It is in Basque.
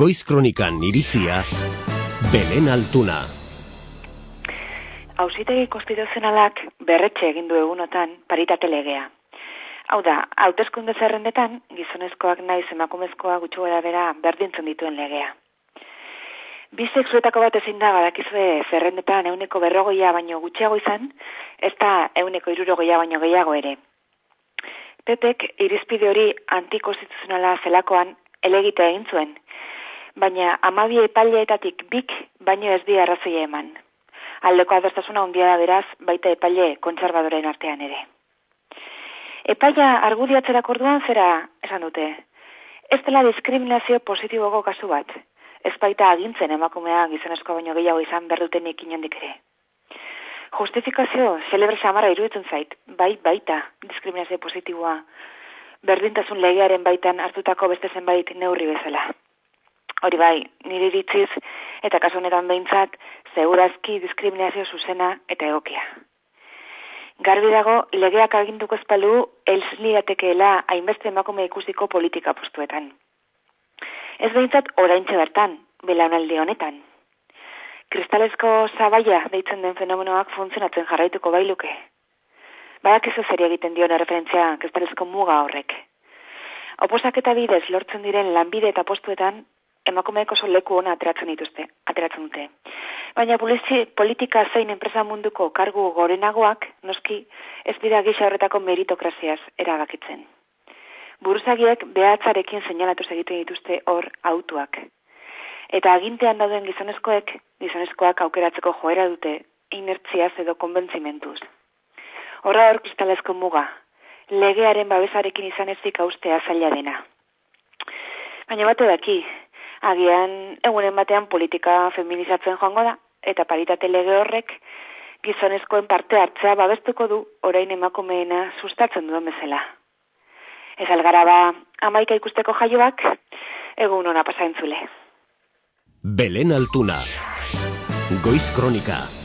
Goiz kronikan iritzia, Belen Altuna. Hauzitegi konstituzionalak berretxe egin du egunotan paritate legea. Hau da, hauteskunde zerrendetan, gizonezkoak naiz emakumezkoa gutxu gara bera berdintzen dituen legea. Bizek zuetako bat ezin da badakizue zerrendetan euneko berrogoia baino gutxiago izan, ez da euneko irurogoia baino gehiago ere. Pepek irizpide hori antikonstituzionala zelakoan elegite egin zuen, baina amabi epaileetatik bik baino ez di arrazoia eman. Aldeko adostasuna ondia da beraz, baita epaile kontserbadoren artean ere. Epaia argudiatzerak orduan zera esan dute. Ez dela diskriminazio positiboko kasu bat, ez baita agintzen emakumea gizonezko baino gehiago izan berdutenik inondik ere. Justifikazio celebre samarra iruditzen zait, bai baita diskriminazio positiboa, berdintasun legearen baitan hartutako beste zenbait neurri bezala. Hori bai, nire ditziz, eta kasu honetan behintzat, segurazki diskriminazio zuzena eta egokia. Garbi dago, legeak aginduko espalu, elzliatekeela hainbeste emakume ikusiko politika postuetan. Ez behintzat oraintxe bertan, belaunaldi honetan. Kristalesko zabaia deitzen den fenomenoak funtzionatzen jarraituko bailuke. Badak ez zer egiten dion referentzia kristalesko muga horrek. Oposak eta bidez lortzen diren lanbide eta postuetan, emakumeek oso leku ona ateratzen dituzte, ateratzen dute. Baina polizi, politika zein enpresa munduko kargu gorenagoak, noski, ez dira gisa horretako meritokraziaz eragakitzen buruzagiek behatzarekin seinalatu egiten dituzte hor autuak. Eta agintean dauden gizonezkoek, gizonezkoak aukeratzeko joera dute, inertziaz edo konbentzimentuz. Horra hor kristalezko muga, legearen babesarekin izan ezik austea zaila dena. Baina bate daki, agian egunen batean politika feminizatzen joango da, eta paritate lege horrek gizonezkoen parte hartzea babestuko du orain emakumeena sustatzen duen bezala. Ez algara ba, amaika ikusteko jaioak, egun ona pasaintzule. Belen Altuna, Goiz Kronika.